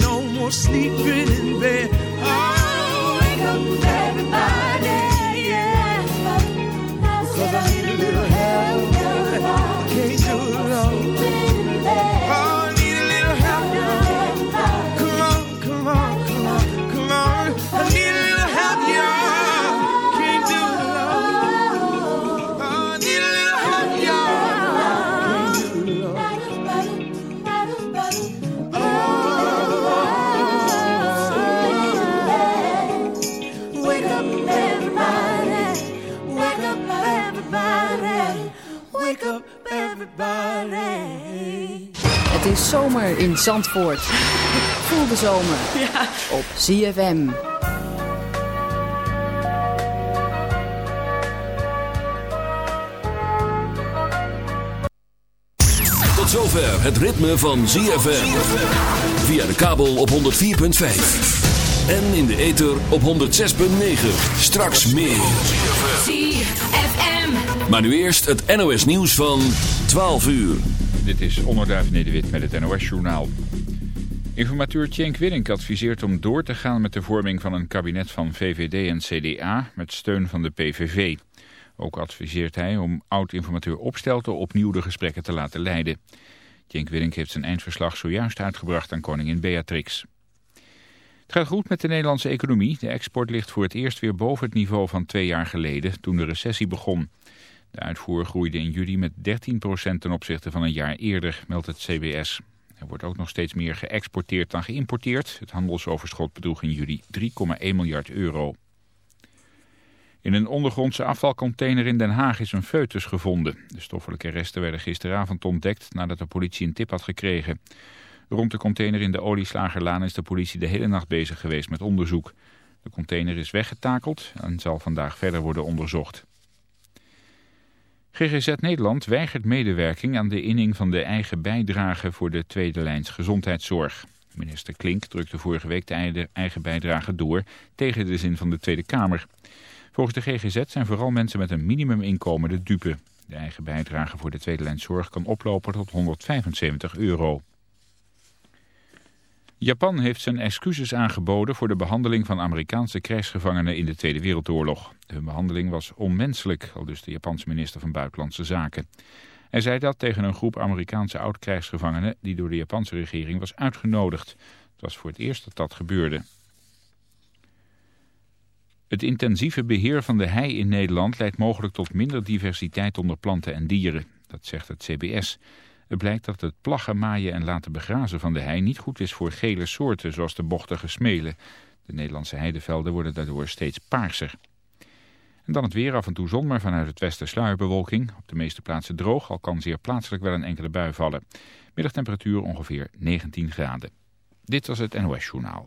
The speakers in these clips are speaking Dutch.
No more sleeping in bed. Oh, wake up, everybody. Yeah. Because I Het is zomer in Zandvoort. Voel de zomer op ZFM. Tot zover het ritme van ZFM. Via de kabel op 104.5. En in de ether op 106.9. Straks meer. ZFM. Maar nu eerst het NOS nieuws van 12 uur. Dit is Onderduif Nederwit met het NOS-journaal. Informateur Cenk Willink adviseert om door te gaan met de vorming van een kabinet van VVD en CDA met steun van de PVV. Ook adviseert hij om oud-informateur Opstelten opnieuw de gesprekken te laten leiden. Cenk Willink heeft zijn eindverslag zojuist uitgebracht aan koningin Beatrix. Het gaat goed met de Nederlandse economie. De export ligt voor het eerst weer boven het niveau van twee jaar geleden toen de recessie begon. De uitvoer groeide in juli met 13% ten opzichte van een jaar eerder, meldt het CBS. Er wordt ook nog steeds meer geëxporteerd dan geïmporteerd. Het handelsoverschot bedroeg in juli 3,1 miljard euro. In een ondergrondse afvalcontainer in Den Haag is een foetus gevonden. De stoffelijke resten werden gisteravond ontdekt nadat de politie een tip had gekregen. Rond de container in de olieslagerlaan is de politie de hele nacht bezig geweest met onderzoek. De container is weggetakeld en zal vandaag verder worden onderzocht. GGZ Nederland weigert medewerking aan de inning van de eigen bijdrage voor de tweede lijns gezondheidszorg. Minister Klink drukte vorige week de eigen bijdrage door tegen de zin van de Tweede Kamer. Volgens de GGZ zijn vooral mensen met een minimuminkomen de dupe. De eigen bijdrage voor de tweede lijn zorg kan oplopen tot 175 euro. Japan heeft zijn excuses aangeboden voor de behandeling van Amerikaanse krijgsgevangenen in de Tweede Wereldoorlog. Hun behandeling was onmenselijk, al dus de Japanse minister van Buitenlandse Zaken. Hij zei dat tegen een groep Amerikaanse oud-krijgsgevangenen die door de Japanse regering was uitgenodigd. Het was voor het eerst dat dat gebeurde. Het intensieve beheer van de hei in Nederland leidt mogelijk tot minder diversiteit onder planten en dieren. Dat zegt het CBS. Het blijkt dat het plaggen, maaien en laten begrazen van de hei niet goed is voor gele soorten, zoals de bochtige smelen. De Nederlandse heidevelden worden daardoor steeds paarser. En dan het weer, af en toe zon, maar vanuit het westen sluierbewolking. Op de meeste plaatsen droog, al kan zeer plaatselijk wel een enkele bui vallen. Middagtemperatuur ongeveer 19 graden. Dit was het NOS Journaal.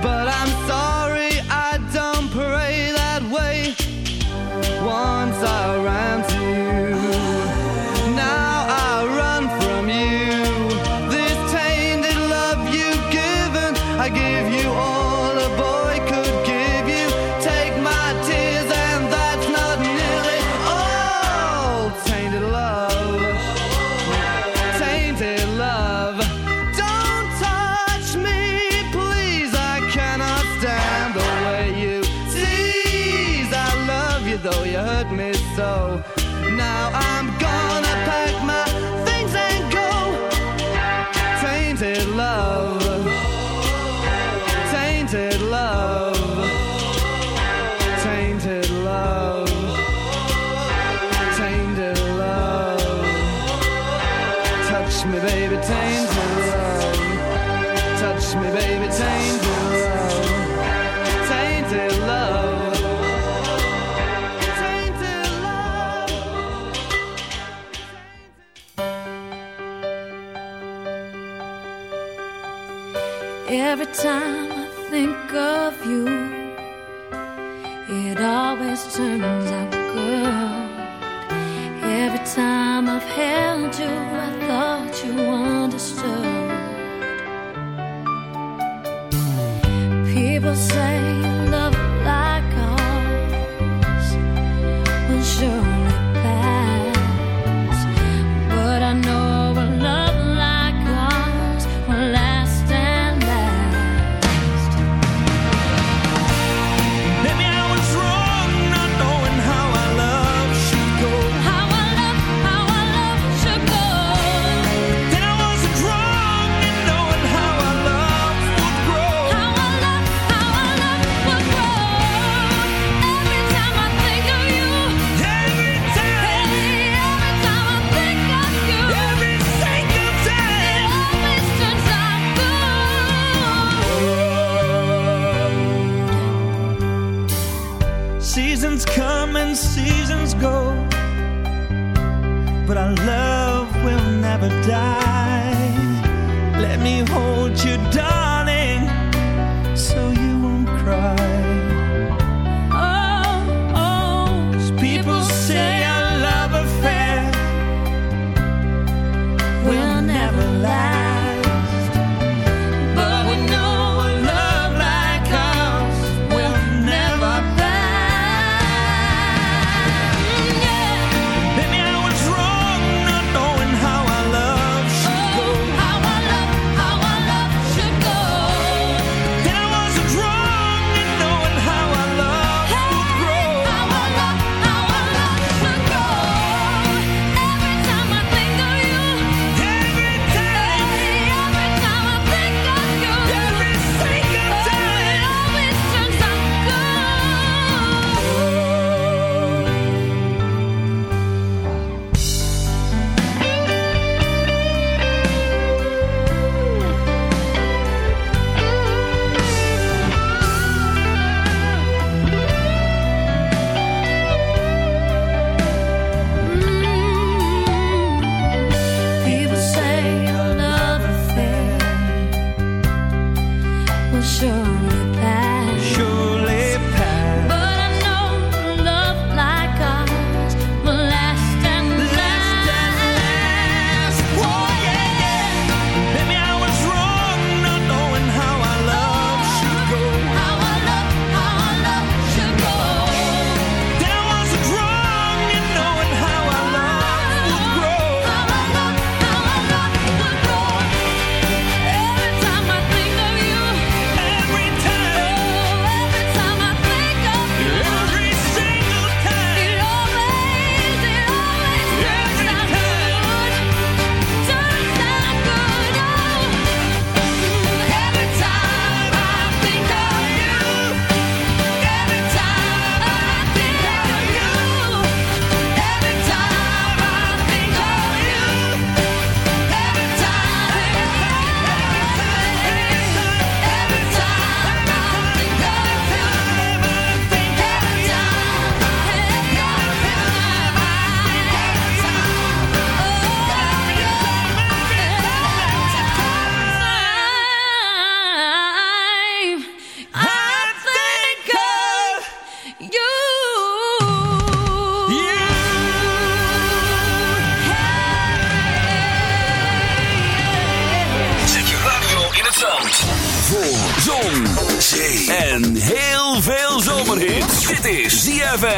But I'm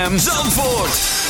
ZFM Zandvoort.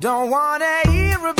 Don't wanna hear about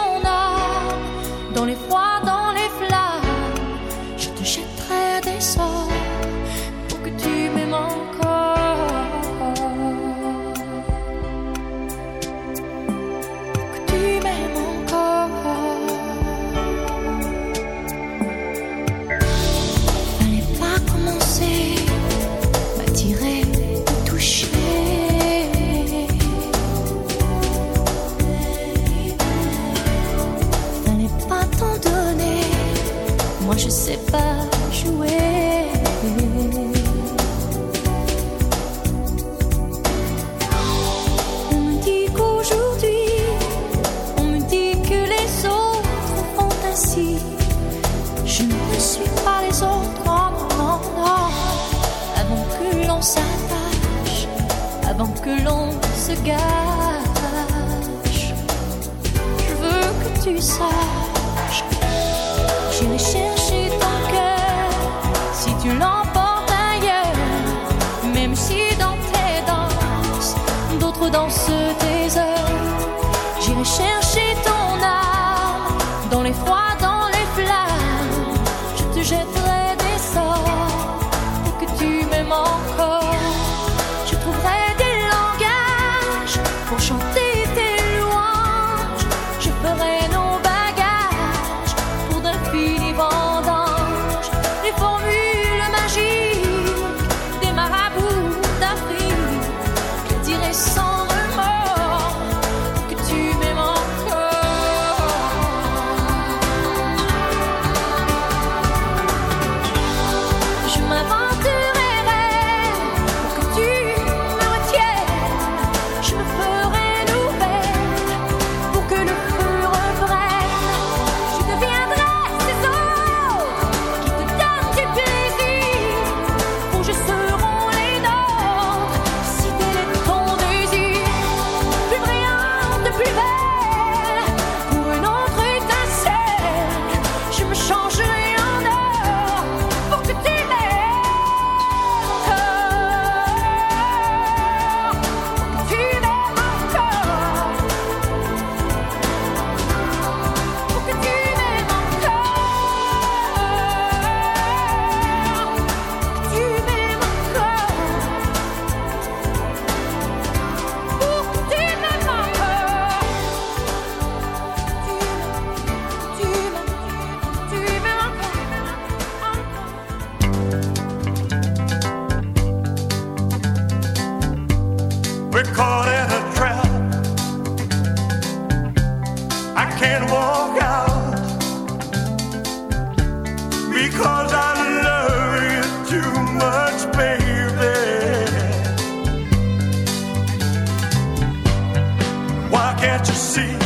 l'emporte ailleurs, même si dans tes danses, d'autres dansent. I can't walk out because I love you too much, baby. Why can't you see?